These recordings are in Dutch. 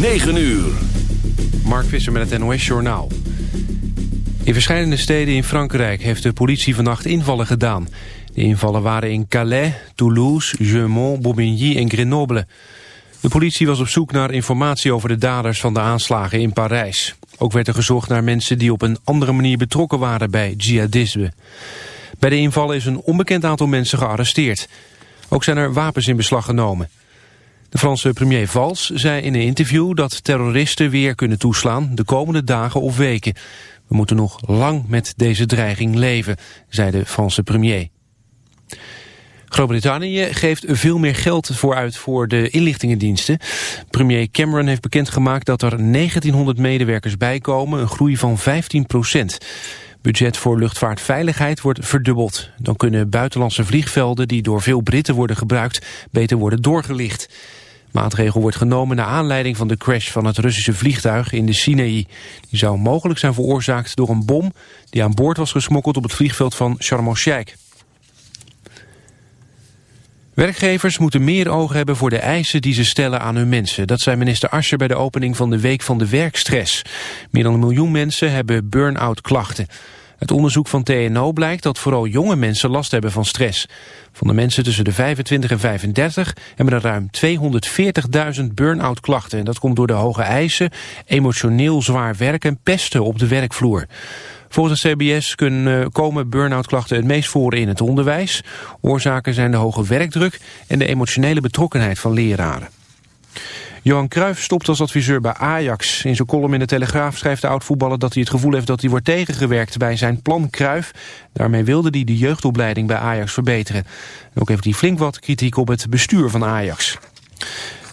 9 uur. Mark Visser met het NOS Journaal. In verschillende steden in Frankrijk heeft de politie vannacht invallen gedaan. De invallen waren in Calais, Toulouse, Jeumont, Bobigny en Grenoble. De politie was op zoek naar informatie over de daders van de aanslagen in Parijs. Ook werd er gezocht naar mensen die op een andere manier betrokken waren bij jihadisme. Bij de invallen is een onbekend aantal mensen gearresteerd. Ook zijn er wapens in beslag genomen. De Franse premier Valls zei in een interview dat terroristen weer kunnen toeslaan de komende dagen of weken. We moeten nog lang met deze dreiging leven, zei de Franse premier. Groot-Brittannië geeft veel meer geld vooruit voor de inlichtingendiensten. Premier Cameron heeft bekendgemaakt dat er 1900 medewerkers bijkomen, een groei van 15 procent. Budget voor luchtvaartveiligheid wordt verdubbeld. Dan kunnen buitenlandse vliegvelden die door veel Britten worden gebruikt beter worden doorgelicht. Maatregel wordt genomen naar aanleiding van de crash van het Russische vliegtuig in de Sinaï. Die zou mogelijk zijn veroorzaakt door een bom die aan boord was gesmokkeld op het vliegveld van Sharm el-Sheikh. Werkgevers moeten meer oog hebben voor de eisen die ze stellen aan hun mensen. Dat zei minister Ascher bij de opening van de Week van de Werkstress. Meer dan een miljoen mensen hebben burn-out klachten. Het onderzoek van TNO blijkt dat vooral jonge mensen last hebben van stress. Van de mensen tussen de 25 en 35 hebben er ruim 240.000 burn-out klachten. En dat komt door de hoge eisen, emotioneel zwaar werk en pesten op de werkvloer. Volgens het CBS kunnen, komen burn-out klachten het meest voor in het onderwijs. Oorzaken zijn de hoge werkdruk en de emotionele betrokkenheid van leraren. Johan Cruijff stopt als adviseur bij Ajax. In zijn column in de Telegraaf schrijft de oud-voetballer dat hij het gevoel heeft dat hij wordt tegengewerkt bij zijn plan Cruijff. Daarmee wilde hij de jeugdopleiding bij Ajax verbeteren. ook heeft hij flink wat kritiek op het bestuur van Ajax.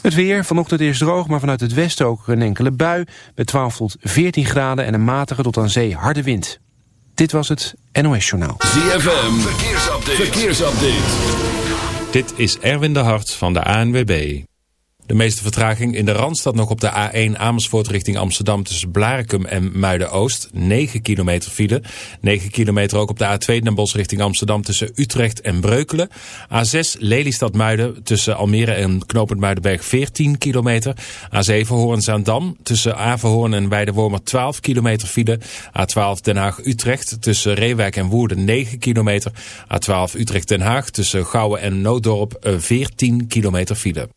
Het weer, vanochtend eerst droog, maar vanuit het westen ook een enkele bui. Bij 12 tot 14 graden en een matige tot aan zee harde wind. Dit was het NOS Journaal. ZFM, verkeersupdate. verkeersupdate. Dit is Erwin de Hart van de ANWB. De meeste vertraging in de Randstad nog op de A1 Amersfoort richting Amsterdam tussen Blarikum en Muiden-Oost. 9 kilometer file. 9 kilometer ook op de A2 Den Bosch richting Amsterdam tussen Utrecht en Breukelen. A6 Lelystad-Muiden tussen Almere en Knopend Muidenberg 14 kilometer. A7 Hoorn-Zaandam tussen Averhoorn en Weidewormer 12 kilometer file. A12 Den Haag-Utrecht tussen Reewijk en Woerden 9 kilometer. A12 Utrecht-Den Haag tussen Gouwen en Nooddorp 14 kilometer file.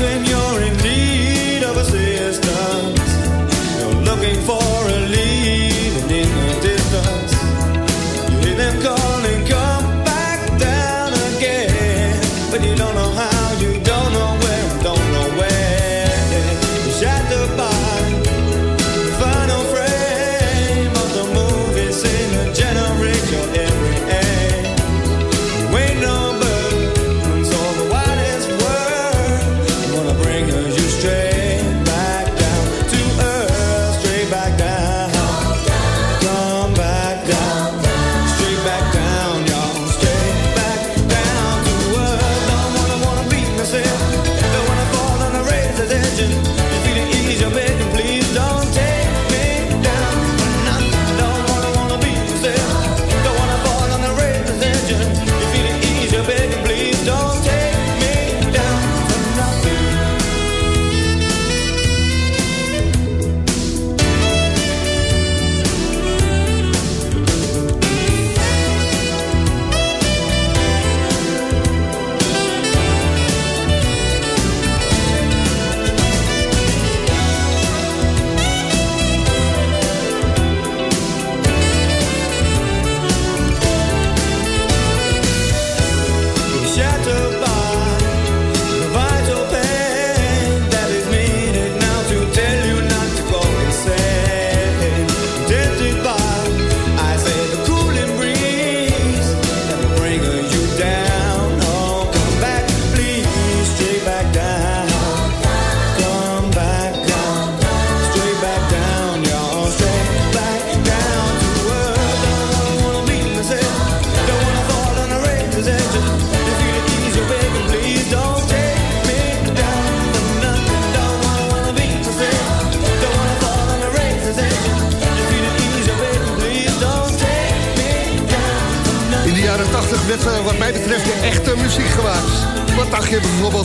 In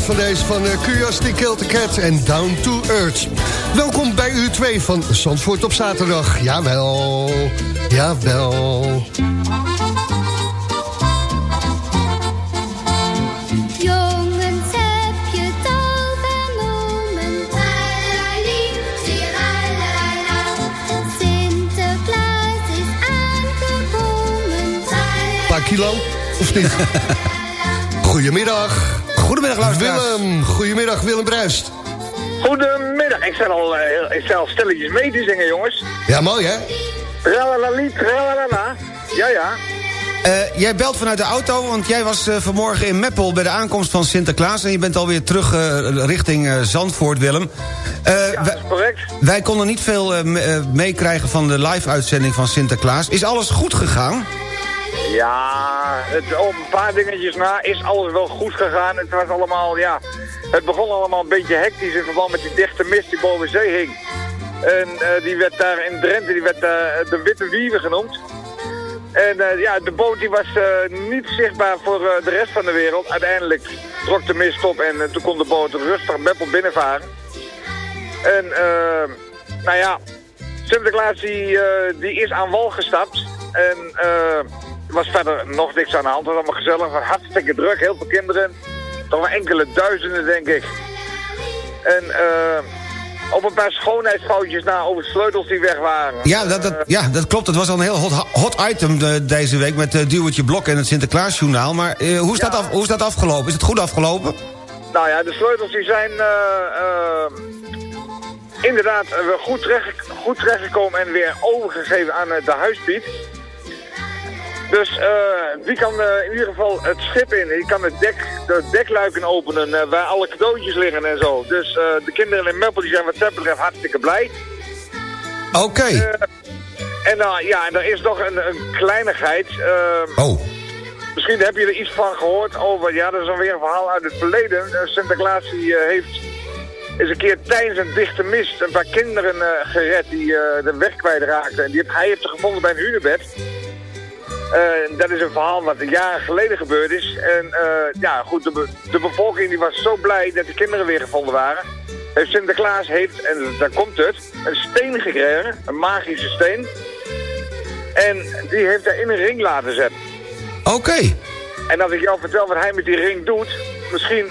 van deze van eh, Curiosity Killed the Cat en Down to Earth? Welkom bij uur 2 van Zandvoort op zaterdag. Jawel, jawel. Een paar kilo, of niet? Goedemiddag. Goedemiddag, luisteraars. Willem, goedemiddag Willem Bruist. Goedemiddag, ik sta al, eh, ik stilletjes mee te zingen, jongens. Ja, mooi hè? Tralalali, tralalala. Ja, ja. Eh, jij belt vanuit de auto, want jij was eh, vanmorgen in Meppel... bij de aankomst van Sinterklaas... en je bent alweer terug eh, richting eh, Zandvoort, Willem. Eh, Ja, dat wij, is correct. wij konden niet veel me- meekrijgen van de live-uitzending van Sinterklaas. Is alles goed gegaan? Ja, het, op een paar dingetjes na is alles wel goed gegaan. Het was allemaal, ja... Het begon allemaal een beetje hectisch in verband met die dichte mist die boven zee hing. En eh, die werd daar in Drenthe, die werd eh, de Witte Wieven genoemd. En eh, ja, de boot die was niet zichtbaar voor de rest van de wereld. Uiteindelijk trok de mist op en toen kon de boot rustig Meppel binnenvaren. En nou ja, Sinterklaas die, die is aan wal gestapt. En was verder nog niks aan de hand. Het was allemaal gezellig, hartstikke druk, heel veel kinderen. Toch wel enkele duizenden, denk ik. En eh, op een paar schoonheidsfoutjes na over sleutels die weg waren. Ja, dat, dat, ja, dat klopt. Het was al een heel hot, hot item eh, deze week... met uh, Duwtje Blok en het Sinterklaasjournaal. Maar hoe, is dat af, hoe is dat afgelopen? Is het goed afgelopen? Nou ja, de sleutels die zijn inderdaad goed, terecht, goed terechtgekomen en weer overgegeven aan de huispiet. Dus eh, die kan eh, in ieder geval het schip in. Die kan het dek, de dekluiken openen eh, waar alle cadeautjes liggen en zo. Dus eh, de kinderen in Meppel die zijn wat dat betreft hartstikke blij. Oké. Eh, En nou ja, en er is nog een, een kleinigheid. eh, Oh. Misschien heb je er iets van gehoord over, ja, dat is alweer een verhaal uit het verleden. Eh, Sinterklaas die, eh, heeft eens een keer tijdens een dichte mist een paar kinderen eh, gered die eh, de weg kwijtraakten. En die heeft, hij heeft ze gevonden bij een hunebed. Eh, dat is een verhaal wat jaren geleden gebeurd is. En eh, ja, goed, de, be- de bevolking die was zo blij dat de kinderen weer gevonden waren. Heeft Sinterklaas heeft, en daar komt het, een steen gekregen, een magische steen. En die heeft hij in een ring laten zetten. Oké. En als ik jou vertel wat hij met die ring doet, misschien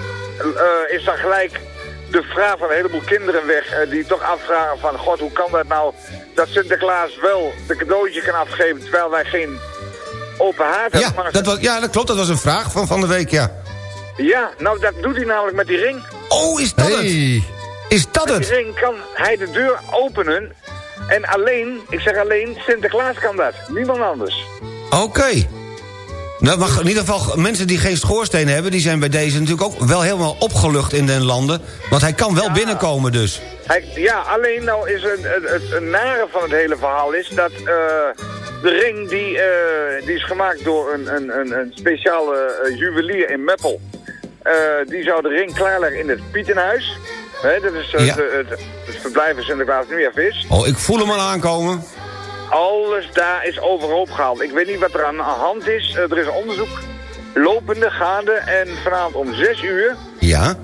eh, is dan gelijk de vraag van een heleboel kinderen weg eh, die toch afvragen van, god, hoe kan dat nou dat Sinterklaas wel de cadeautje kan afgeven terwijl wij geen open haard. Ja Maar- dat, was, ja, dat klopt. Dat was een vraag van van de week, ja. ja, nou dat doet hij namelijk met die ring. Oh, is dat het? Is dat Met het? die ring kan hij de deur openen en alleen, ik zeg alleen, Sinterklaas kan dat. Niemand anders. Oké. Nou, maar in ieder geval, mensen die geen schoorsteen hebben... die zijn bij deze natuurlijk ook wel helemaal opgelucht in den landen. Want hij kan wel binnenkomen dus. Hij, ja, alleen nou is het, het, het nare van het hele verhaal is dat eh, de ring die, eh, die is gemaakt door een, een, een, een speciale eh, juwelier in Meppel. Eh, die zou de ring klaarleggen in het Pietenhuis. Hè, dat is Ja. het, het verblijf van Sinterklaas nu even is. Oh, ik voel hem al aankomen. Alles daar is overhoop gehaald. Ik weet niet wat er aan de hand is. Er is onderzoek lopende, gaande. En vanavond om 6 uur Ja.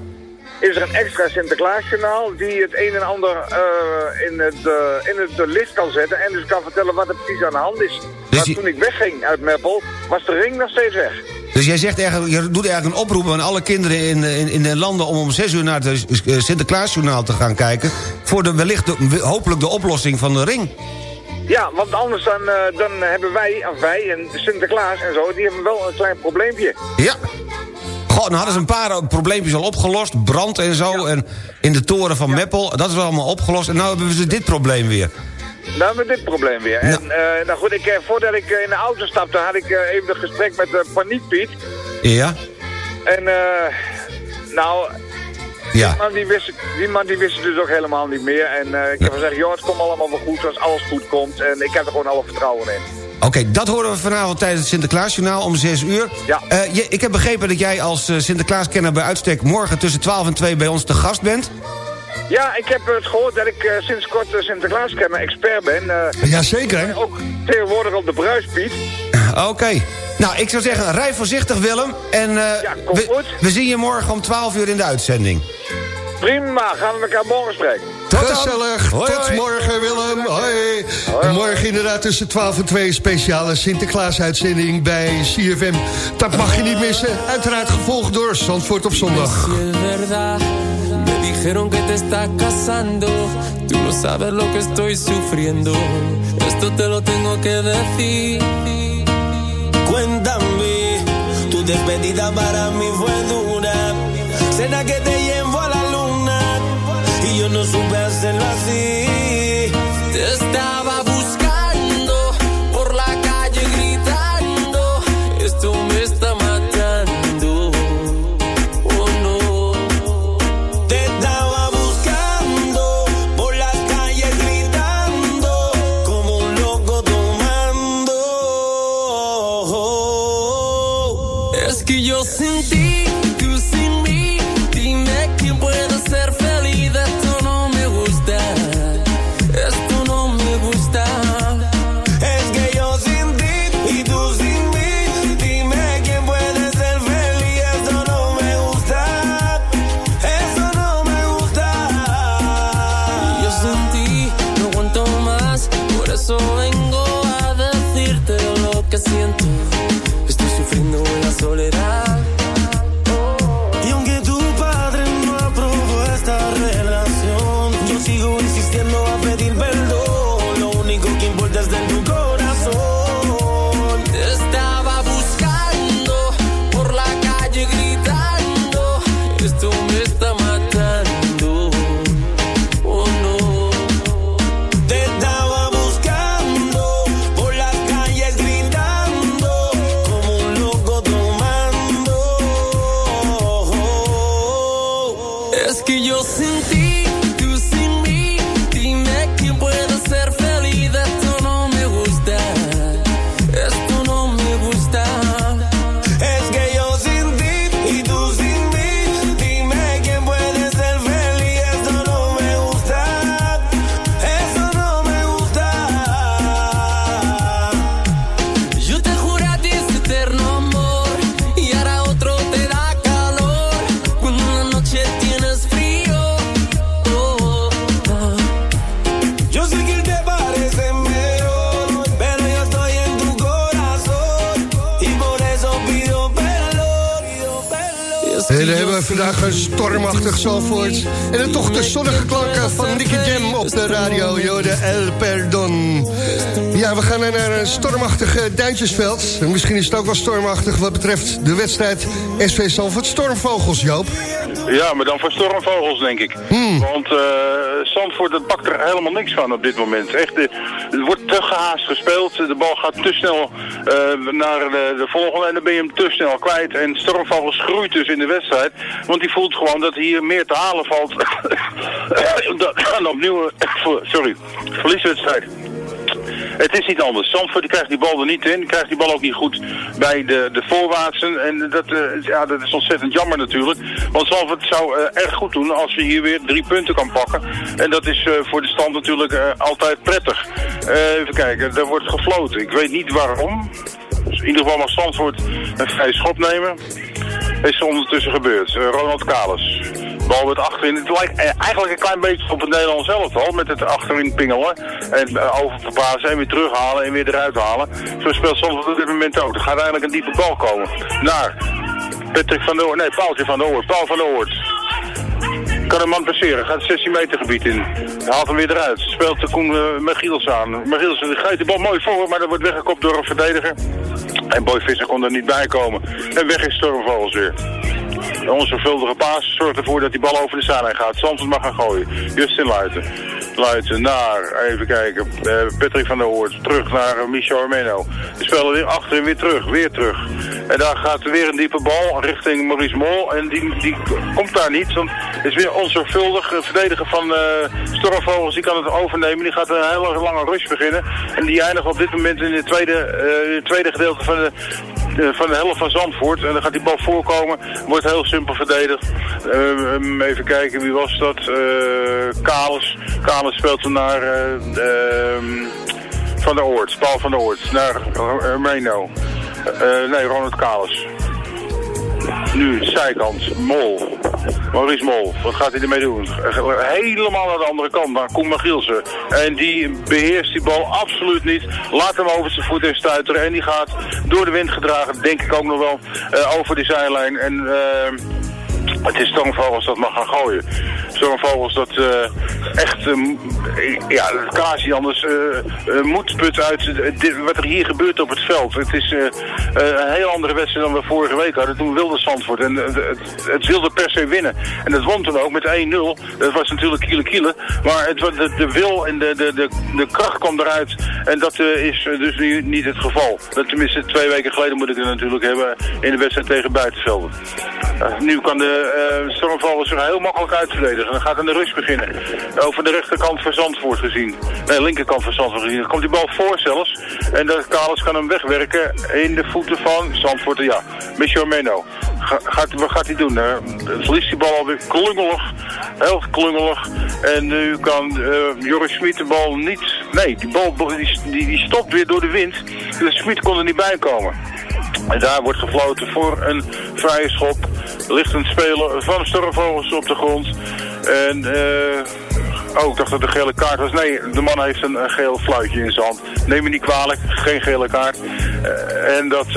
Is er een extra Sinterklaasjournaal die het een en ander eh, in, het, eh, in het licht kan zetten en dus kan vertellen wat er precies aan de hand is. maar die- toen ik wegging uit Meppel, was de ring nog steeds weg. Dus jij zegt eigenlijk, je doet eigenlijk een oproep aan alle kinderen in, in, in de landen... om om zes uur naar het eh, Sinterklaasjournaal te gaan kijken... voor de, wellicht de, hopelijk de oplossing van de ring. Ja, want anders dan, eh, dan hebben wij, of wij en Sinterklaas en zo, die hebben wel een klein probleempje. Ja. Goh, nou hadden ze een paar probleempjes al opgelost. Brand en zo. En in de toren van Meppel. Dat is wel allemaal opgelost. En nu hebben ze dit probleem weer. Dan hebben we dit probleem weer. En eh, nou goed, ik, eh, voordat ik eh, in de auto stapte, had ik even een gesprek met uh, Paniek Piet. Ja. En eh, nou, Ja. die man die, wist, die man die wist het dus ook helemaal niet meer. En ik heb gezegd, joh, het komt allemaal wel goed als alles goed komt. En ik heb er gewoon alle vertrouwen in. Oké, dat horen we vanavond tijdens het Sinterklaasjournaal om 6 uur. Ja. Eh, je, ik heb begrepen dat jij als eh, Sinterklaaskenner bij uitstek... morgen tussen 12 en 2 bij ons te gast bent. Ja, ik heb het gehoord dat ik eh, sinds kort uh, Sinterklaaskenner expert ben. eh Jazeker, hè? Ook tegenwoordig op de bruispiet. Oké. Nou, ik zou zeggen, rij voorzichtig Willem. En eh, Ja, we, goed. we zien je morgen om 12 uur in de uitzending. Prima, gaan we elkaar morgen spreken. Tot dan. Gezellig. Hoi, Tot hoi. morgen, Willem. Hoi. En morgen inderdaad tussen 12 en 2 een speciale Sinterklaas-uitzending bij CFM. Dat mag je niet missen. Uiteraard gevolgd door Zandvoort op zondag. Dijeron que te estás casando. Tú no sabes lo que estoy sufriendo. Esto te lo tengo que decir. Cuéntame, tu despedida para mí fue dura. Cena que te yo no supe hacerlo así. Zalvoort. En dan toch de zonnige klanken van Nicky Jam op de radio. Jode El Perdon. Ja, we gaan naar een stormachtig eh, Duintjesveld. En misschien is het ook wel stormachtig wat betreft de wedstrijd SV Zalvoort Stormvogels, Joop. Ja, maar dan voor stormvogels, denk ik. Hmm. Want eh Zandvoort, dat pakt er helemaal niks van op dit moment. Echt, het wordt te gehaast gespeeld. De bal gaat te snel eh, naar de, de volgende en dan ben je hem te snel kwijt. En stormvogels groeit dus in de wedstrijd. Want die voelt gewoon dat hier meer te halen valt dan opnieuw, sorry, verlieswedstrijd. Het is niet anders. Zandvoort krijgt die bal er niet in. Krijgt die bal ook niet goed bij de, de voorwaartsen. En dat, eh, ja, dat is ontzettend jammer natuurlijk. Want Zandvoort zou eh, erg goed doen als we hier weer drie punten kan pakken. En dat is eh, voor de stand natuurlijk altijd prettig. Even kijken, er wordt gefloten. Ik weet niet waarom. Dus in ieder geval mag Zandvoort een vrije schop nemen. Is ondertussen gebeurd. Eh, Ronald Kalis. Bal wordt achterin. Het lijkt eh, eigenlijk een klein beetje op het Nederlands zelf al. Met het achterin pingelen. En uh, oververplaatsen en weer terughalen en weer eruit halen. Zo speelt Zandvoort op dit moment ook. Er gaat eigenlijk een diepe bal komen. Naar Patrick van der. Nee, Paaltje van der. Paul van der. Kan een man passeren, gaat het 16 meter gebied in. Haalt hem weer eruit. Speelt de Koen uh, Michiels aan. Michiels geeft de bal mooi voor, maar dat wordt weggekopt door een verdediger. En Boy Visser kon er niet bij komen. En weg is Stormvogels weer. De onzorgvuldige paas zorgt ervoor dat die bal over de zijlijn gaat. Zandvoort mag gaan gooien. Justin Luiten. Luiten naar, even kijken, uh, Patrick van der Hoort. Terug naar uh, Michel Armeno. De spelen weer achterin weer terug, weer terug. En daar gaat weer een diepe bal richting Maurice Mol. En die, die komt daar niet. Want is weer onzorgvuldig. De verdediger van uh, Stormvogels die kan het overnemen. Die gaat een hele lange rush beginnen. En die eindigt op dit moment in het tweede, tweede gedeelte van de, van de helft van Zandvoort. En dan gaat die bal voorkomen. Wordt heel simpel verdedigd. Uh, even kijken, wie was dat? Uh, Kalis. Kalis speelt hem naar uh, Van der Oort. Paul van der Oort. Naar Reno. nee, Ronald Kalis. Nu, zijkant, Mol. Maurice Mol, wat gaat hij ermee doen? Helemaal naar de andere kant, naar Koen Magielsen. En die beheerst die bal absoluut niet. Laat hem over zijn voet en stuiteren. En die gaat door de wind gedragen, denk ik ook nog wel, uh, over die zijlijn. En uh, het is Stormvogels dat mag gaan gooien. Stormvogels dat uh, echt, uh, ja, het anders uh, moet putten uit dit, wat er hier gebeurt op het veld. Het is een heel andere wedstrijd dan we vorige week hadden. Toen wilde Zandvoort en het, het, wilde per se winnen. En dat won toen ook met 1-0. Dat was natuurlijk kiele kiele. Maar het, de, de wil en de, de, de, de kracht kwam eruit. En dat is dus nu niet het geval. Dat tenminste twee weken geleden moet ik het natuurlijk hebben in de wedstrijd tegen Buitenvelden. nu kan de uh, Stormvogels er heel makkelijk uitverdedigen. Dan gaat aan de rust beginnen. Over de rechterkant van Zandvoort gezien. Nee, linkerkant van Zandvoort gezien. Dan komt die bal voor zelfs. En de Kalis kan hem wegwerken in de voeten van Zandvoort. Ja, Michel Meno. Ga, gaat, wat gaat hij doen? Uh, verliest die bal alweer klungelig. Heel klungelig. En nu kan uh, Joris Smit de bal niet... Nee, die bal die, die, die stopt weer door de wind. Dus Smit kon er niet bij komen. En daar wordt gefloten voor een vrije schop. Ligt een speler van Stormvogels op de grond. En uh, oh, ik dacht dat het een gele kaart was. Nee, de man heeft een, een geel fluitje in zijn hand. Neem me niet kwalijk, geen gele kaart. Uh, en dat, uh,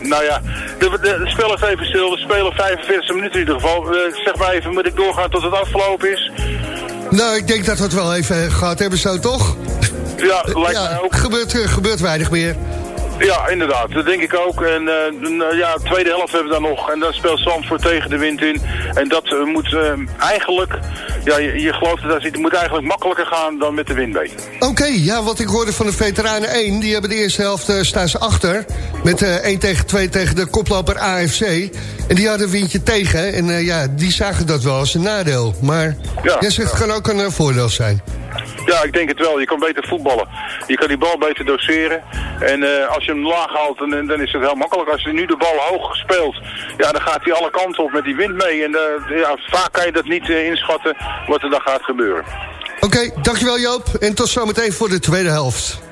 nou ja, de, de, de spel is even stil. We spelen 45 minuten in ieder geval. zeg maar even, moet ik doorgaan tot het afgelopen is? Nou, ik denk dat we het wel even gehad hebben zo, toch? Ja, lijkt ja, mij ook. Gebeurt, gebeurt weinig meer. Ja, inderdaad. Dat denk ik ook. En uh, ja, tweede helft hebben we dan nog. En dan speelt Zandvoort tegen de wind in. En dat uh, moet uh, eigenlijk, ja, je, je gelooft het als het moet eigenlijk makkelijker gaan dan met de wind mee. Oké, okay, ja, wat ik hoorde van de veteranen 1, die hebben de eerste helft staan ze achter. Met 1 tegen 2 tegen de koploper AFC. En die hadden een windje tegen. En ja, die zagen dat wel als een nadeel. Maar ja, jij zegt, het kan ook een voordeel zijn. Ja, ik denk het wel. Je kan beter voetballen. Je kan die bal beter doseren. En uh, als je hem laag haalt, dan, dan is het heel makkelijk. Als je nu de bal hoog speelt, ja, dan gaat hij alle kanten op met die wind mee. En uh, ja, vaak kan je dat niet uh, inschatten wat er dan gaat gebeuren. Oké, dankjewel Joop. En tot zometeen voor de tweede helft.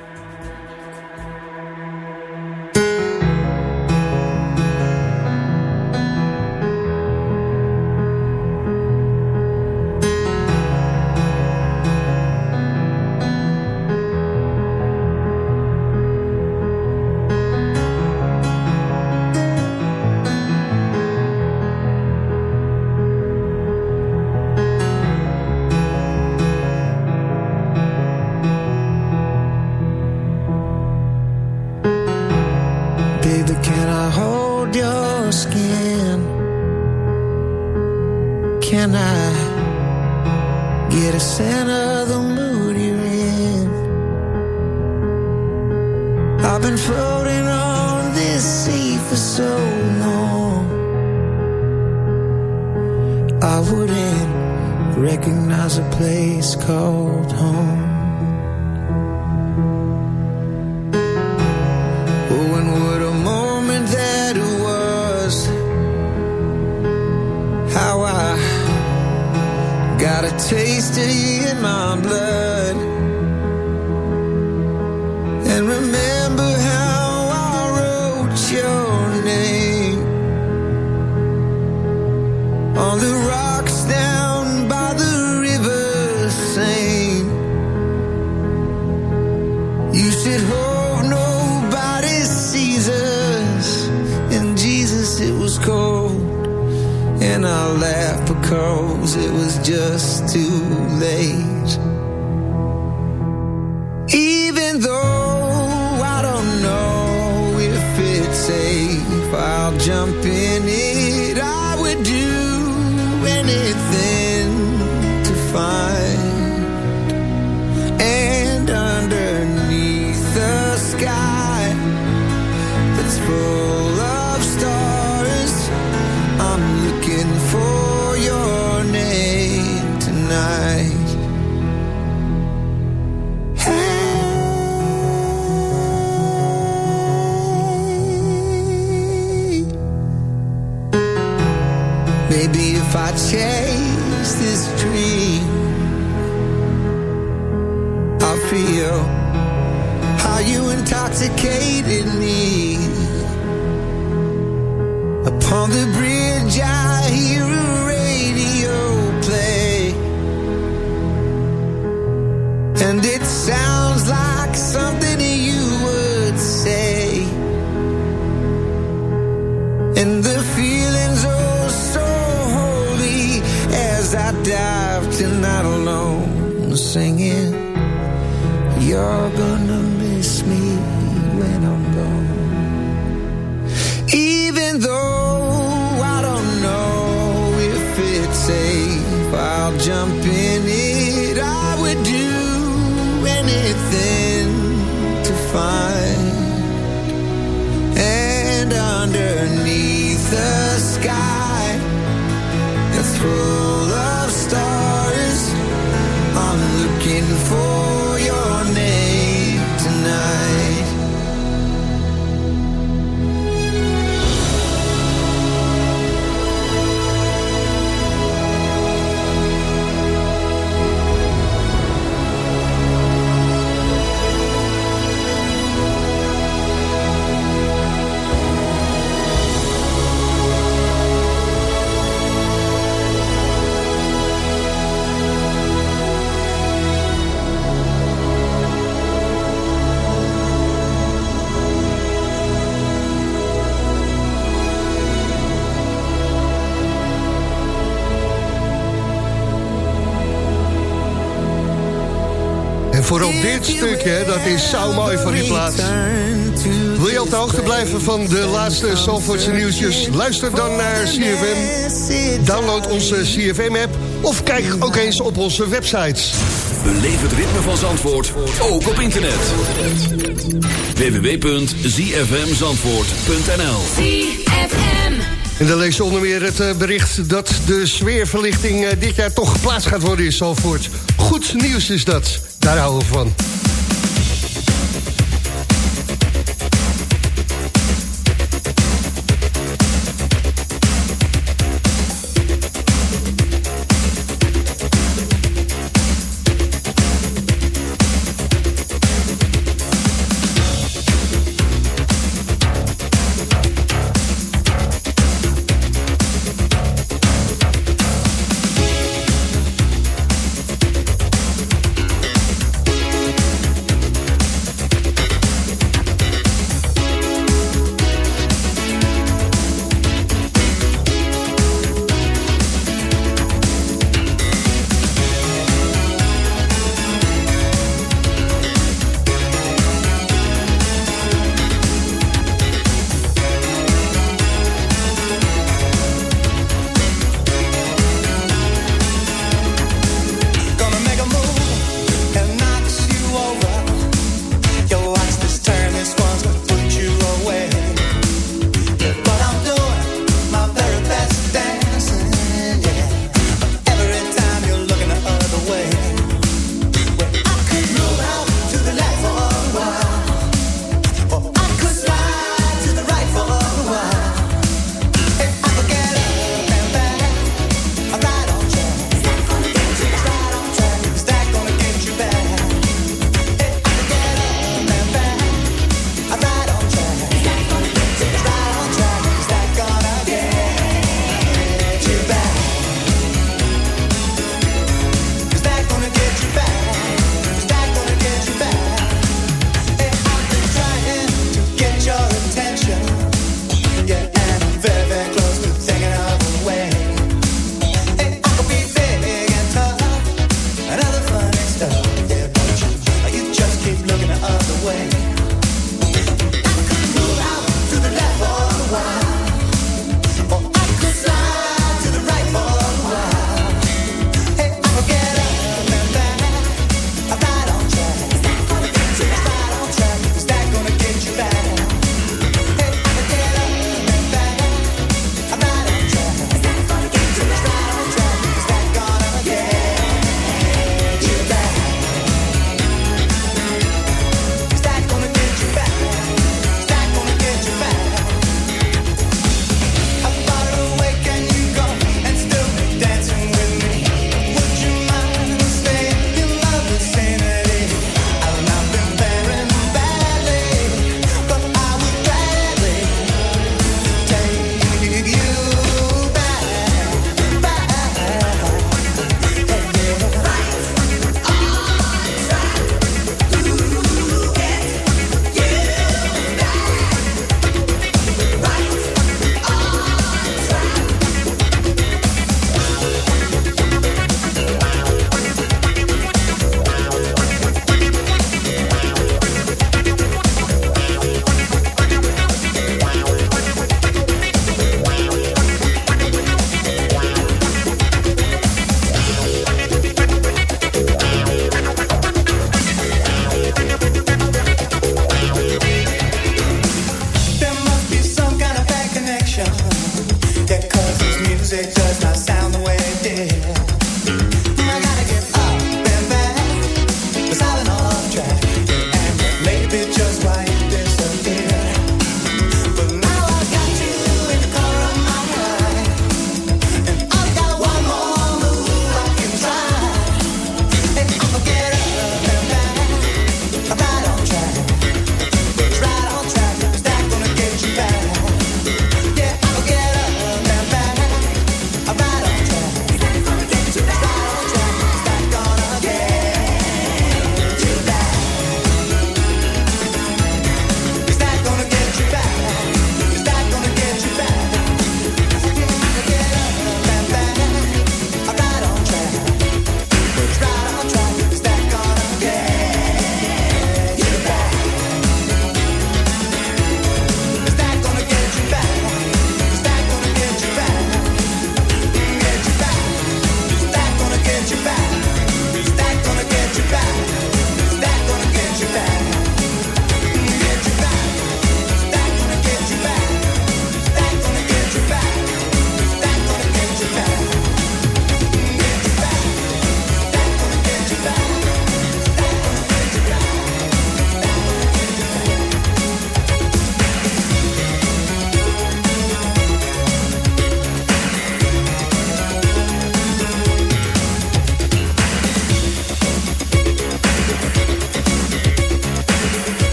chase this dream. I feel how you intoxicated vooral dit stukje, dat is zo mooi van die plaats. Wil je op de hoogte blijven van de laatste Zalvoortse nieuwsjes? Luister dan naar CFM. Download onze CFM-app of kijk ook eens op onze websites. Beleef het ritme van Zandvoort, ook op internet. www.zfmzandvoort.nl en dan lees je onder meer het eh, bericht dat de sfeerverlichting eh, dit jaar toch geplaatst gaat worden in Zalvoort. Goed nieuws is dat. Daar houden we van.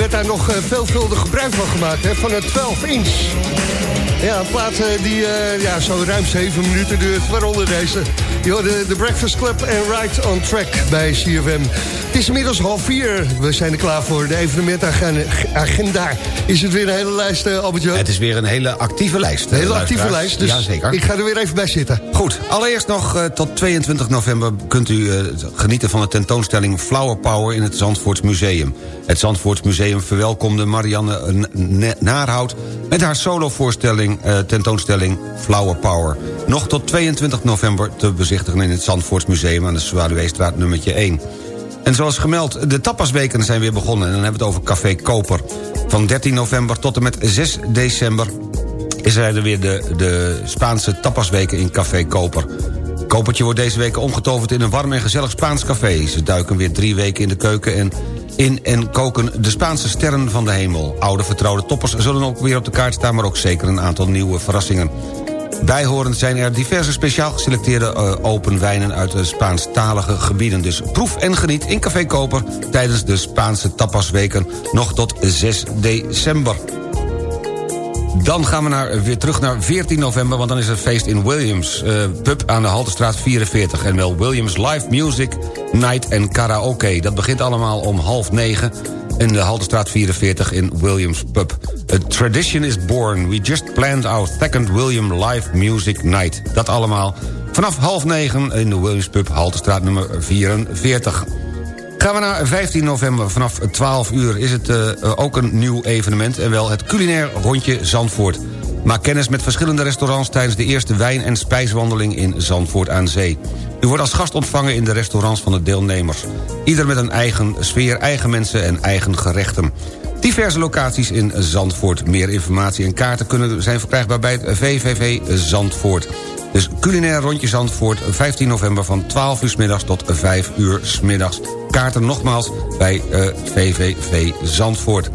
Werd daar nog eh, veelvuldig gebruik van gemaakt, hè, van een 12 inch. Ja, een plaat eh, die eh, ja, zo ruim 7 minuten duurt, waaronder deze. De Breakfast Club en Right on Track bij CFM. Het is inmiddels half vier. We zijn er klaar voor de evenementagenda. Is het weer een hele lijst, eh, Albert-Jan? Het is weer een hele actieve lijst. Een hele eh, actieve lijst, dus Jazeker. ik ga er weer even bij zitten. Goed, allereerst nog eh, tot 22 november kunt u genieten van de tentoonstelling Flower Power in het Zandvoorts Museum. Het Zandvoorts Museum verwelkomde Marianne Naarhout met haar solovoorstelling eh, tentoonstelling Flower Power. Nog tot 22 november te bezichtigen in het Zandvoorts Museum aan de Zwaluweestraat nummertje 1. En zoals gemeld, de tapasweken zijn weer begonnen. En dan hebben we het over Café Koper. Van 13 november tot en met 6 december is er weer de, de Spaanse tapasweken in Café Koper. Kopertje wordt deze week omgetoverd in een warm en gezellig Spaans café. Ze duiken weer drie weken in de keuken en in en koken de Spaanse sterren van de hemel. Oude vertrouwde toppers zullen ook weer op de kaart staan... maar ook zeker een aantal nieuwe verrassingen. Bijhorend zijn er diverse speciaal geselecteerde eh, open wijnen... uit de Spaanstalige gebieden. Dus proef en geniet in Café Koper... tijdens de Spaanse tapasweken nog tot 6 december. Dan gaan we naar, weer terug naar 14 november... want dan is er feest in Williams. eh, pub aan de Haltestraat 44. En wel Williams Live Music Night en Karaoke. Dat begint allemaal om half negen... in de Haltestraat 44 in Williams Pub. A tradition is born. We just planned our second William Live Music Night. Dat allemaal vanaf half negen in de Williams Pub... Haltestraat nummer 44. Gaan we naar 15 november. Vanaf 12 uur is het eh, ook een nieuw evenement... en wel het culinair rondje Zandvoort. Maak kennis met verschillende restaurants... tijdens de eerste wijn- en spijswandeling in Zandvoort aan Zee. U wordt als gast ontvangen in de restaurants van de deelnemers. Ieder met een eigen sfeer, eigen mensen en eigen gerechten. Diverse locaties in Zandvoort. Meer informatie en kaarten kunnen zijn verkrijgbaar bij het VVV Zandvoort. Dus culinair rondje Zandvoort, 15 november van 12 uur s middags tot 5 uur s middags. Kaarten nogmaals bij eh, VVV Zandvoort.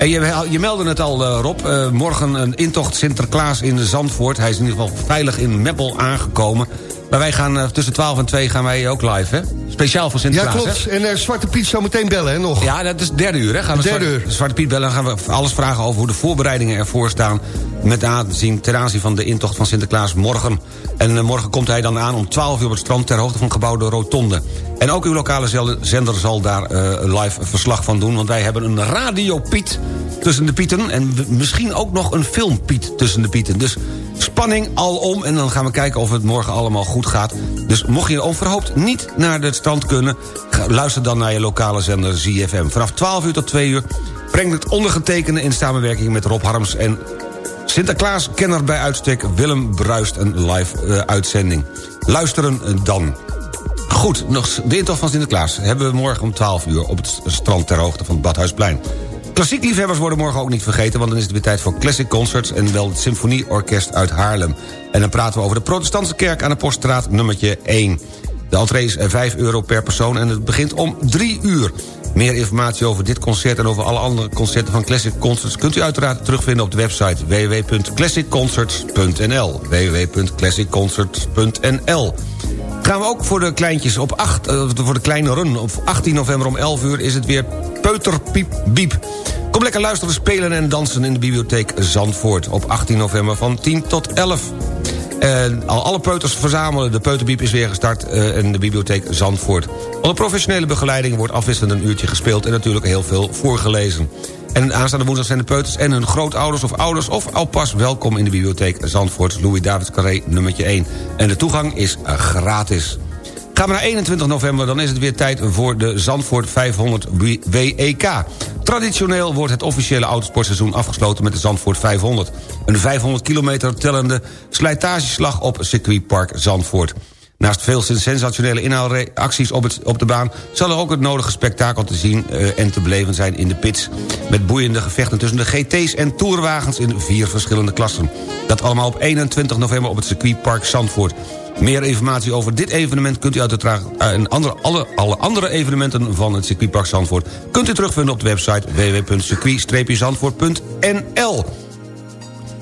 En je, je meldde het al, eh, Rob. eh, morgen een intocht Sinterklaas in Zandvoort. Hij is in ieder geval veilig in Meppel aangekomen. Maar wij gaan eh, tussen 12 en 2 gaan wij ook live, hè? Speciaal voor Ja, Sinterklaas, hè? klopt. En eh, Zwarte Piet zo meteen bellen, hè, nog? Ja, dat is derde uur, hè? Gaan we Derde Zwarte, uur. Zwarte Piet bellen en gaan we alles vragen over hoe de voorbereidingen ervoor staan... met aanzien, ten aanzien van de intocht van Sinterklaas morgen. En eh, morgen komt hij dan aan om 12 uur op het strand... ter hoogte van gebouw De Rotonde. En ook uw lokale zender zal daar live verslag van doen... want wij hebben een radio Piet tussen de Pieten... en misschien ook nog een film Piet tussen de Pieten. Dus spanning alom en dan gaan we kijken of het morgen allemaal goed gaat. Dus mocht je onverhoopt niet naar het strand kunnen... luister dan naar je lokale zender ZFM. Vanaf 12 uur tot 2 uur brengt het ondergetekende... in samenwerking met Rob Harms en Sinterklaas-kenner bij uitstek... Willem Bruist een live eh, uitzending. Luisteren dan. Goed, nog de intocht van Sinterklaas hebben we morgen om 12 uur... op het strand ter hoogte van het Badhuisplein. Klassiek liefhebbers worden morgen ook niet vergeten... want dan is het weer tijd voor Classic Concerts... en wel het Symfonieorkest uit Haarlem. En dan praten we over de protestantse kerk aan de Poststraat nummertje 1. De entree is 5 euro per persoon en het begint om 3 uur. Meer informatie over dit concert en over alle andere concerten van Classic Concerts... kunt u uiteraard terugvinden op de website www.classicconcerts.nl www.classicconcerts.nl Gaan we ook voor de kleintjes op 8, uh, voor de kleine run. Op 18 november om 11 uur is het weer Peuterpiep Biep. Kom lekker luisteren, spelen en dansen in de bibliotheek Zandvoort... op 18 november van 10 tot 11. En al alle peuters verzamelen. De peuterbiep is weer gestart uh, in de bibliotheek Zandvoort. Onder professionele begeleiding wordt afwisselend een uurtje gespeeld... en natuurlijk heel veel voorgelezen. En aanstaande woensdag zijn de peuters en hun grootouders of ouders... of alpas welkom in de bibliotheek Zandvoort... Louis Davids Carré nummertje 1. En de toegang is uh, gratis. Gaan we naar 21 november, dan is het weer tijd voor de Zandvoort 500 WEK. Traditioneel wordt het officiële autosportseizoen afgesloten met de Zandvoort 500. Een 500 kilometer tellende slijtageslag op circuitpark Zandvoort. Naast veel sensationele inhaalacties op, het, op de baan... zal er ook het nodige spektakel te zien uh, en te beleven zijn in de pits. Met boeiende gevechten tussen de GT's en tourwagens in vier verschillende klassen. Dat allemaal op 21 november op het circuitpark Zandvoort. Meer informatie over dit evenement kunt u uiteraard... en andere, alle, alle andere evenementen van het circuitpark Zandvoort... kunt u terugvinden op de website www.circuit-zandvoort.nl.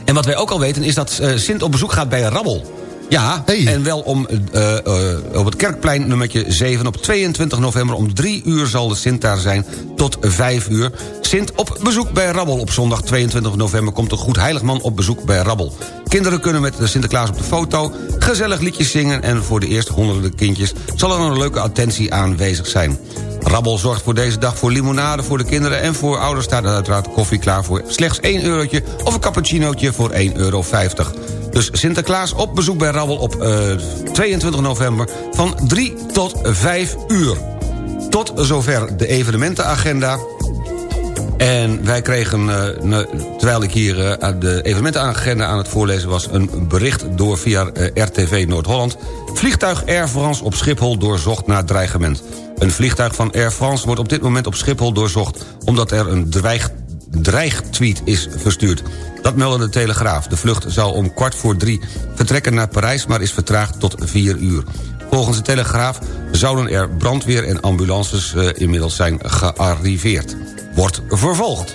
En wat wij ook al weten is dat uh, Sint op bezoek gaat bij Rabbel. Ja, hey. en wel om, uh, uh, op het Kerkplein nummertje 7 op 22 november... om 3 uur zal de Sint daar zijn tot 5 uur. Sint op bezoek bij Rabbel. Op zondag 22 november komt de Goed Heiligman op bezoek bij Rabbel. Kinderen kunnen met de Sinterklaas op de foto, gezellig liedjes zingen... en voor de eerste honderden kindjes zal er een leuke attentie aanwezig zijn. Rabbel zorgt voor deze dag voor limonade voor de kinderen... en voor ouders staat er uiteraard koffie klaar voor slechts 1 eurotje... of een cappuccinootje voor 1,50 euro. Dus Sinterklaas op bezoek bij Rabbel op uh, 22 november van 3 tot 5 uur. Tot zover de evenementenagenda. En wij kregen, uh, terwijl ik hier uh, de evenementenagenda aan het voorlezen was... een bericht door via RTV Noord-Holland. Vliegtuig Air France op Schiphol doorzocht naar dreigement. Een vliegtuig van Air France wordt op dit moment op Schiphol doorzocht... omdat er een dreig, dreigtweet is verstuurd. Dat meldde de Telegraaf. De vlucht zou om kwart voor drie vertrekken naar Parijs... maar is vertraagd tot vier uur. Volgens de Telegraaf zouden er brandweer en ambulances uh, inmiddels zijn gearriveerd. Wordt vervolgd.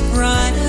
And this place is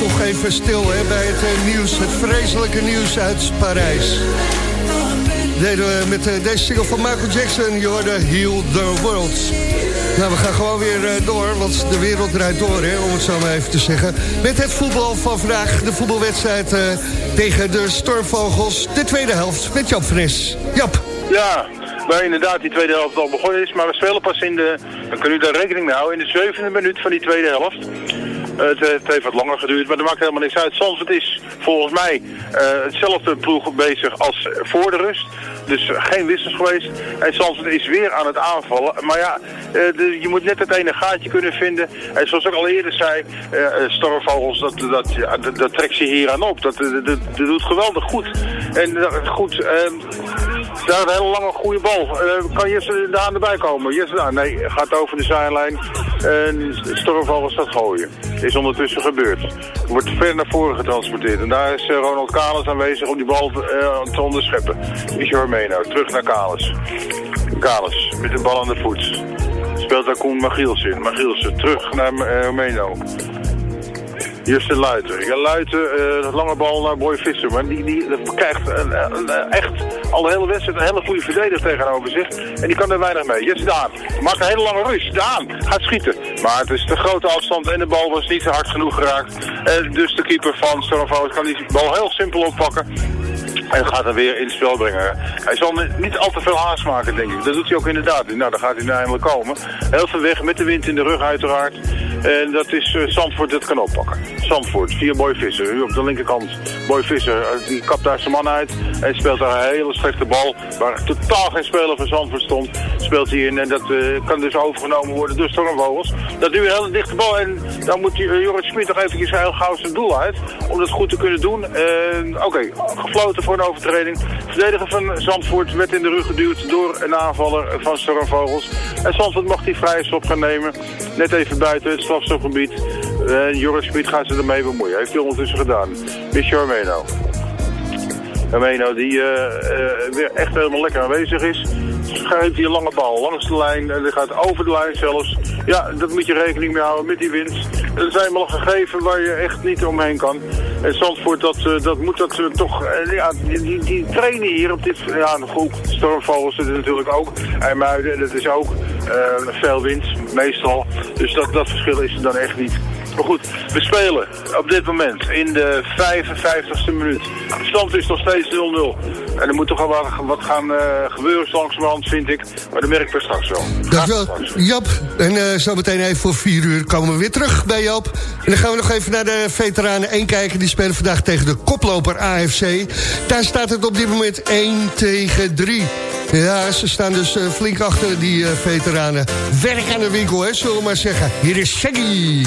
toch even stil hè, bij het eh, nieuws, het vreselijke nieuws uit Parijs. Deden we met eh, deze single van Michael Jackson, je hoorde Heal the World. Nou, we gaan gewoon weer eh, door, want de wereld draait door, hè, om het zo maar even te zeggen. Met het voetbal van vandaag, de voetbalwedstrijd tegen de Stormvogels. De tweede helft met Jap Fris. Jap. Ja, waar inderdaad die tweede helft al begonnen is. Maar we spelen pas in de, dan kunnen u daar rekening mee houden, in de zevende minuut van die tweede helft. Eh, het, het heeft wat langer geduurd, maar dat maakt helemaal niks uit. Zandvoort is volgens mij eh, hetzelfde ploeg bezig als voor de rust. Dus geen wissels geweest. En Zandvoort is weer aan het aanvallen. Maar ja, eh, je moet net het ene gaatje kunnen vinden. En zoals ik al eerder zei, eh eh, Stormvogels, dat, dat, dat, trekt je hier aan op. Dat, dat doet geweldig goed. En goed, ehm, daar een hele lange goede bal. Eh, kan Jesse Daan erbij komen? Jesse Daan, nee, gaat over de zijlijn. En Stormvogels staat gooien. Is ondertussen gebeurd. Wordt ver naar voren getransporteerd. En daar is eh, Ronald Kalis aanwezig om die bal eh, te onderscheppen. Is Meno, terug naar Kalis. Kalis, met de bal aan de voet. Speelt daar Koen Magielsen. Magielsen, terug naar uh, Meno. Justin Luiten. Ja, Luiten, eh lange bal naar Boy Visser. Maar die, die krijgt een, een- echt al de hele wedstrijd een hele goede verdediger tegenover zich. En die kan er weinig mee. Jesse Daan maakt een hele lange rust. Daan gaat schieten. Maar het is te grote afstand en de bal was niet hard genoeg geraakt. Eh, dus de keeper van Stormvogels kan die bal heel simpel oppakken. En gaat hem weer in het spel brengen. Hij zal ni- niet al te veel haast maken, denk ik. Dat doet hij ook inderdaad. Nou, dan gaat hij nou eindelijk komen. Heel veel weg, met de wind in de rug uiteraard. En dat is Zandvoort dat kan oppakken. Zandvoort, via Boy Visser. Nu op de linkerkant. Boy Visser, eh, die kapt daar zijn man uit. En speelt daar een hele slechte bal. Waar totaal geen speler van Zandvoort stond. Speelt hij in. En dat eh, kan dus overgenomen worden door Stormvogels. Dat nu een hele dichte bal. En dan moet uh, Joris Smit nog eventjes heel gauw zijn doel uit. Om dat goed te kunnen doen. En, Oké, gefloten voor een overtreding. Verdediger van Zandvoort werd in de rug geduwd door een aanvaller van Stormvogels. En Zandvoort mocht die vrije stop gaan nemen. Net even buiten het strafstofgebied. En Joris Smit gaat ze ermee bemoeien. Heeft hij ondertussen gedaan. Michel Armeno die eh, eh, weer echt helemaal lekker aanwezig is. Schuift die lange bal langs de lijn. En die gaat over de lijn zelfs. Ja, dat moet je rekening mee houden met die wind. Is eenmaal een gegeven waar je echt niet omheen kan. En Zandvoort, dat, eh, dat moet dat toch... ja, die, die, trainen hier op dit... Ja, goed, stormvogels zitten natuurlijk ook. IJmuiden, dat is ook veel wind, meestal. Dus dat, dat verschil is er dan echt niet. Maar goed, we spelen op dit moment in de 55ste minuut. De stand is nog steeds 0-0. En er moet toch al wat, gaan eh, gebeuren langzamerhand, vind ik. Maar dat merk ik straks wel. Dankjewel, Jap. En eh zo meteen even voor vier uur komen we weer terug bij Jap. En dan gaan we nog even naar de veteranen 1 kijken. Die spelen vandaag tegen de koploper AFC. Daar staat het op dit moment 1 tegen 3. Ja, ze staan dus eh, flink achter die eh, veteranen. Werk aan de winkel, hè, zullen we maar zeggen. Hier is Shaggy.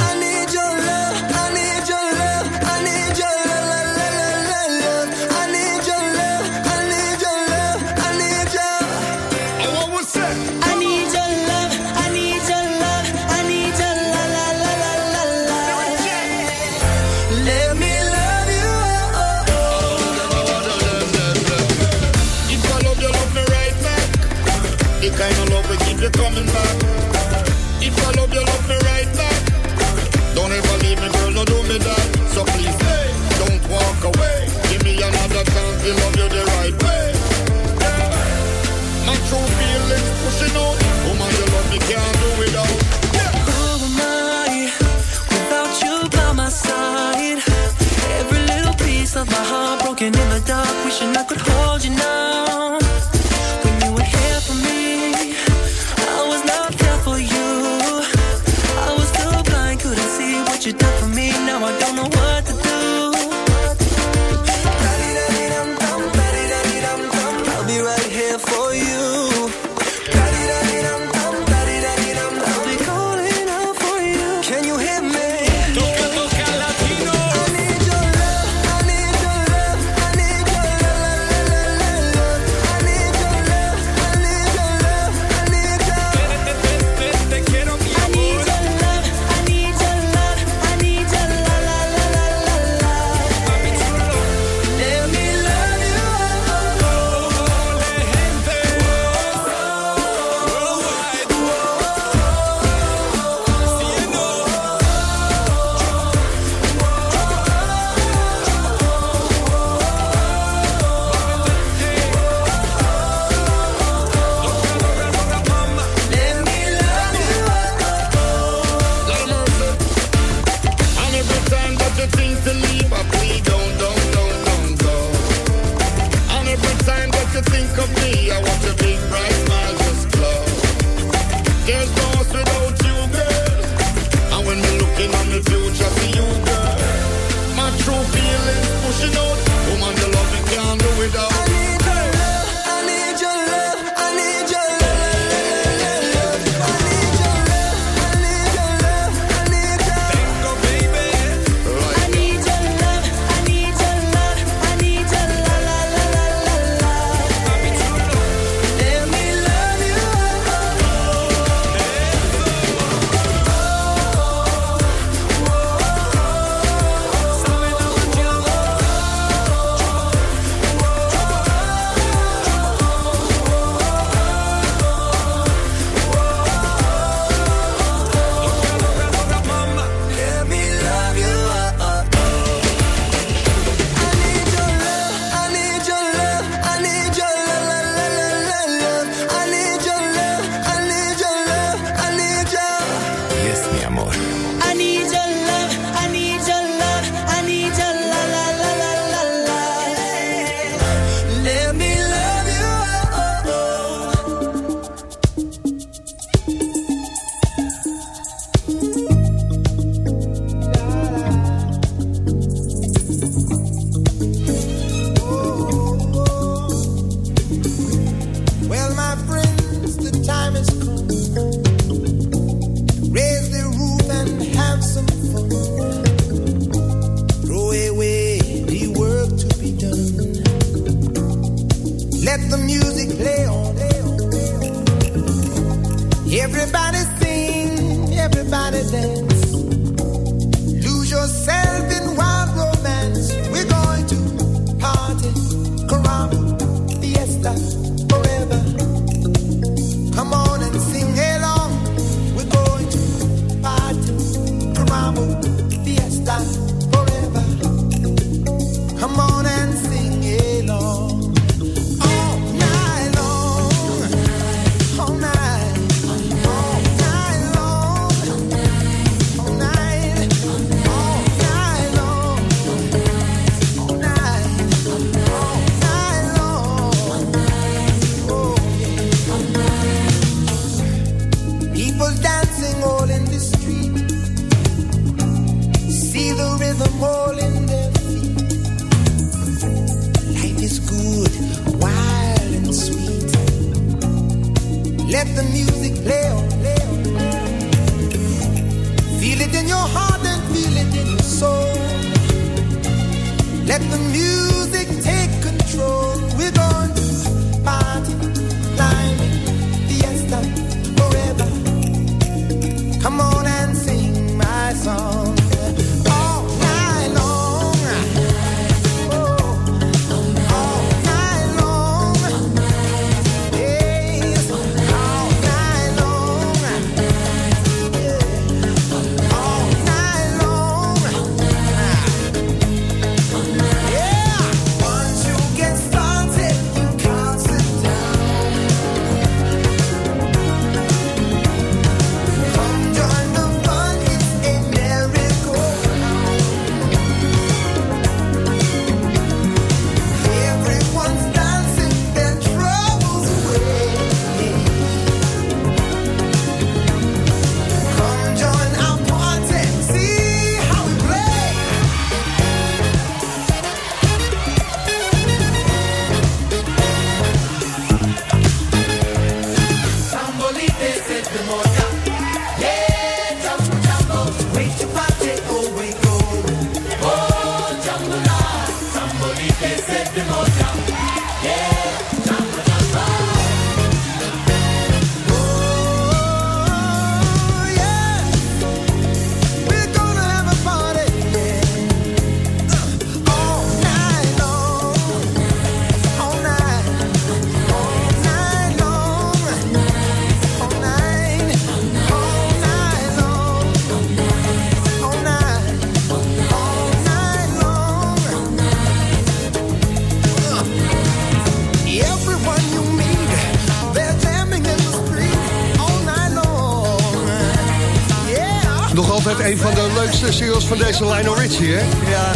De singles van deze Lionel Richie, hè? Ja.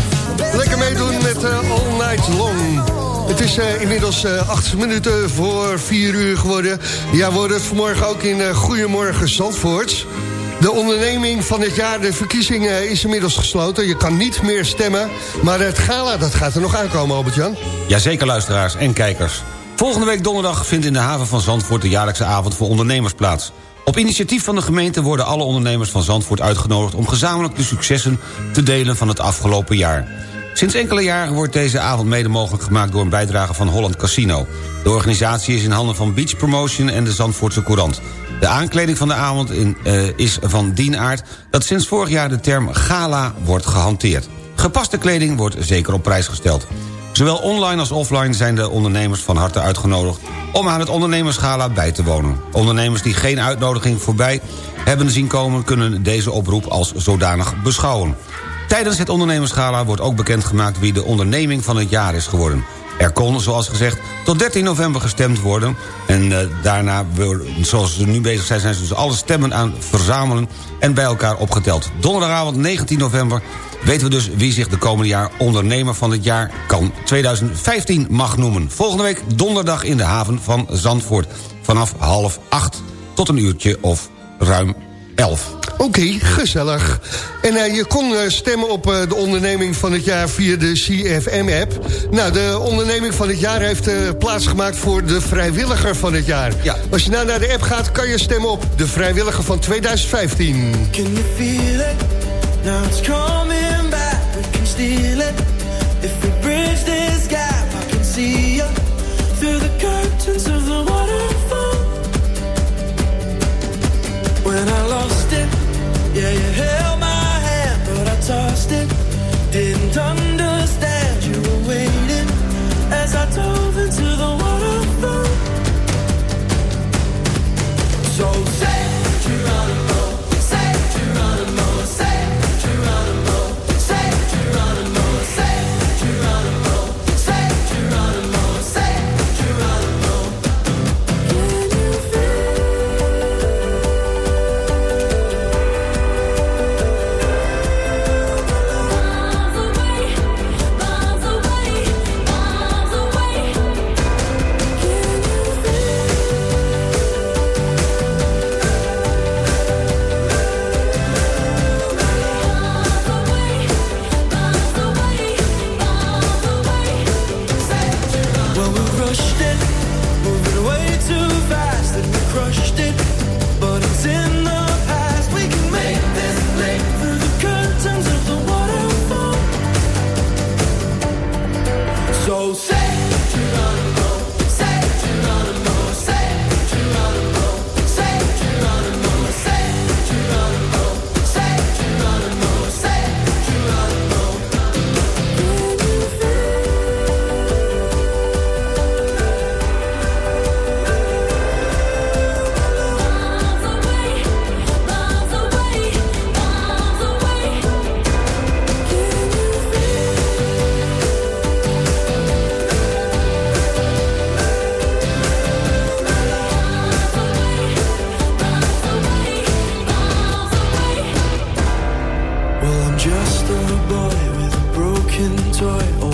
Lekker meedoen met eh, All Night Long. Het is eh, inmiddels eh, acht minuten voor vier uur geworden. Ja, we worden het vanmorgen ook in Goedemorgen Zandvoort. De onderneming van het jaar, de verkiezing eh, is inmiddels gesloten. Je kan niet meer stemmen. Maar het gala, dat gaat er nog aankomen, Albert-Jan. Jazeker luisteraars en kijkers. Volgende week donderdag vindt in de haven van Zandvoort... de jaarlijkse avond voor ondernemers plaats. Op initiatief van de gemeente worden alle ondernemers van Zandvoort uitgenodigd... om gezamenlijk de successen te delen van het afgelopen jaar. Sinds enkele jaren wordt deze avond mede mogelijk gemaakt... door een bijdrage van Holland Casino. De organisatie is in handen van Beach Promotion en de Zandvoortse Courant. De aankleding van de avond in, eh, is van dien aard... dat sinds vorig jaar de term gala wordt gehanteerd. Gepaste kleding wordt zeker op prijs gesteld. Zowel online als offline zijn de ondernemers van harte uitgenodigd... om aan het ondernemersgala bij te wonen. Ondernemers die geen uitnodiging voorbij hebben zien komen... kunnen deze oproep als zodanig beschouwen. Tijdens het ondernemersgala wordt ook bekendgemaakt... wie de onderneming van het jaar is geworden. Er kon, zoals gezegd, tot 13 november gestemd worden. En eh, daarna, zoals ze nu bezig zijn... zijn ze dus alle stemmen aan verzamelen en bij elkaar opgeteld. Donderdagavond 19 november weten we dus wie zich de komende jaar... ondernemer van het jaar kan 2015 mag noemen. Volgende week donderdag in de haven van Zandvoort. Vanaf half acht tot een uurtje of ruim elf. Oké, gezellig. En eh, je kon eh, stemmen op eh, de onderneming van het jaar via de CFM-app. Nou, de onderneming van het jaar heeft eh, plaatsgemaakt voor de vrijwilliger van het jaar. Ja. Als je nou naar de app gaat, kan je stemmen op de vrijwilliger van 2015. Can you feel it? Now it's coming back. We can steal it. If we bridge this gap, I can see you through the curtains of the waterfall. When I lost it, yeah, held toy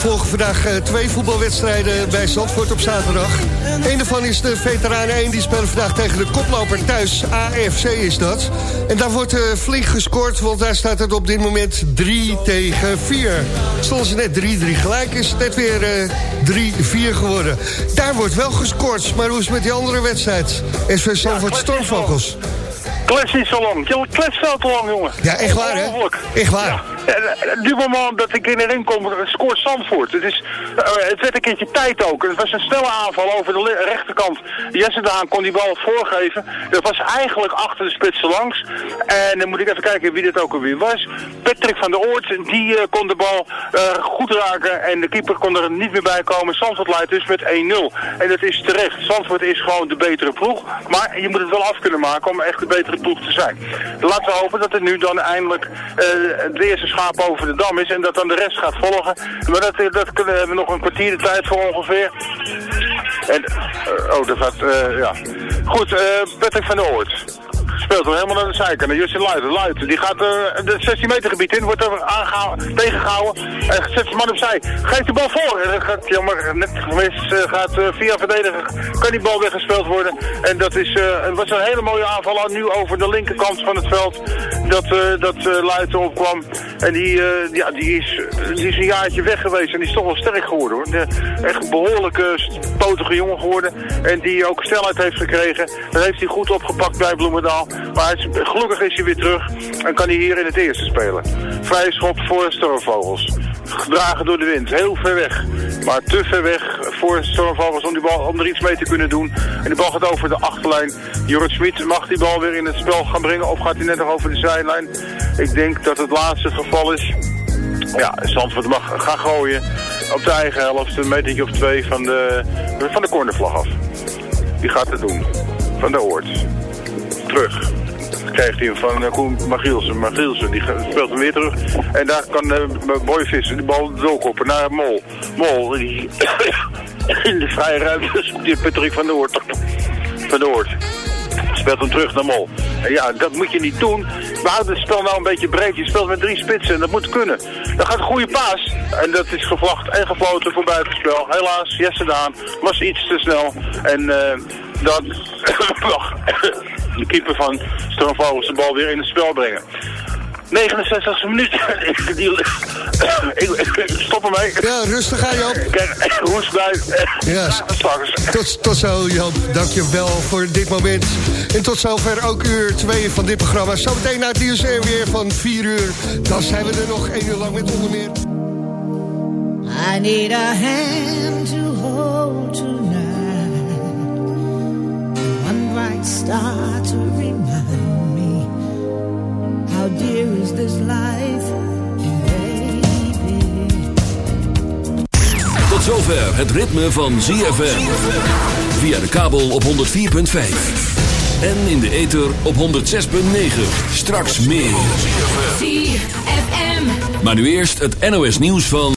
volgen vandaag eh, twee voetbalwedstrijden bij Zandvoort op zaterdag. Eén daarvan is de Veteranen 1, die spelen vandaag tegen de koploper thuis. AFC is dat. En daar wordt eh, flink gescoord, want daar staat het op dit moment 3 tegen 4. Stonden ze net 3-3 gelijk, is het net weer eh 3-4 geworden. Daar wordt wel gescoord, maar hoe is het met die andere wedstrijd? SV Zandvoort Stormvogels. Klets niet zo lang. Je klets veel te lang, jongen. Ja, echt waar, hè? Echt waar. Nu moment dat ik in de ring kom, scoort Zandvoort. Het, is, eh, het werd een keertje tijd ook. Het was een snelle aanval over de rechterkant. Jesse Daan kon die bal voorgeven. Dat was eigenlijk achter de spitsen langs. En dan moet ik even kijken wie dit ook alweer was. Patrick van der Oort, die eh, kon de bal eh, goed raken. En de keeper kon er niet meer bij komen. Zandvoort leidt dus met 1-0. En dat is terecht. Zandvoort is gewoon de betere ploeg. Maar je moet het wel af kunnen maken om echt de betere ploeg te zijn. Laten we hopen dat het nu dan eindelijk het eerste schaap de dam is. En dat dan de rest gaat volgen. Maar dat, eh, dat kunnen we hebben nog een kwartier de tijd voor ongeveer. En, eh, oh, dat gaat, eh, ja. Goed, Patrick van der Oort. Speelt hem helemaal naar de zijkant. En Justin Luiten, Luiten, die gaat eh het 16 meter gebied in, wordt er tegengehouden. En zet zijn man opzij. Geeft de bal voor. En dat gaat, jammer, net geweest, eh, gaat eh, via verdediger, kan die bal weggespeeld worden. En dat is, eh, het was een hele mooie aanval aan nu over de linkerkant van het veld. Dat, eh dat eh, Luiten opkwam. En die, eh, ja, die, is, die is een jaartje weg geweest. En die is toch wel sterk geworden hoor. De, echt behoorlijke stotige jongen geworden. En die ook snelheid heeft gekregen. Dat heeft hij goed opgepakt bij Bloemendaal. Maar gelukkig is hij weer terug. En kan hij hier in het eerste spelen. Vrije schop voor Stormvogels. Gedragen door de wind. Heel ver weg. Maar te ver weg voor Stormvogels om, die bal, om er iets mee te kunnen doen. En de bal gaat over de achterlijn. Jorrit Smit mag die bal weer in het spel gaan brengen. Of gaat hij net nog over de zijlijn? Ik denk dat het laatste geval is. Ja, Zandvoort mag gaan gooien op de eigen helft. Een metertje of twee van de, van de cornervlag af. Wie gaat het doen? Van de Oort. Terug. Krijgt hij hem van Koen Magielsen. Magielsen die speelt hem weer terug. En daar kan uh, Boy Visser de bal doorkoppen naar Mol. Mol die in de vrije ruimte die Patrick van de Oort. Van de Oort. Speelt hem terug naar Mol. En ja, dat moet je niet doen. We houden het spel nou een beetje breed. Je speelt met drie spitsen en dat moet kunnen. Dan gaat een goede paas. En dat is gevlacht en gefloten voor buitenspel. Helaas, Jesse Daan was iets te snel. En eh dat de keeper van Stroomvogels de bal weer in het spel brengen. 69 minuut. Ik- die- ik, ik, ik stop ermee. Ja, rustig aan Joop. Kijk, roest bij. Ja, straks. Tot, tot zo, Joop. Je wel voor dit moment. En tot zover ook uur 2 van dit programma. Zometeen naar het nieuws en weer van 4 uur. Dan zijn we er nog 1 uur lang met onder meer. I need a hand to hold tonight. Bright star to remind me how dear is this life, baby. Tot zover het ritme van ZFM. Via de kabel op 104.5. En in de ether op 106.9. Straks meer. ZFM. Maar nu eerst het NOS nieuws van...